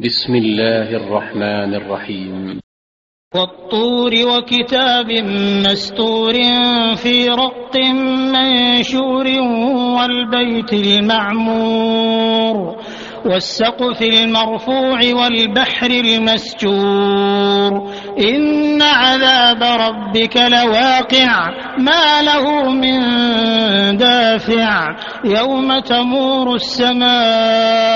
بسم الله الرحمن الرحيم. والطور وكتاب مستور في رق منشور والبيت المعمور والسقف المرفوع والبحر المسجور. إن عذاب ربك لواقع ما له من دافع. يوم تمور السماء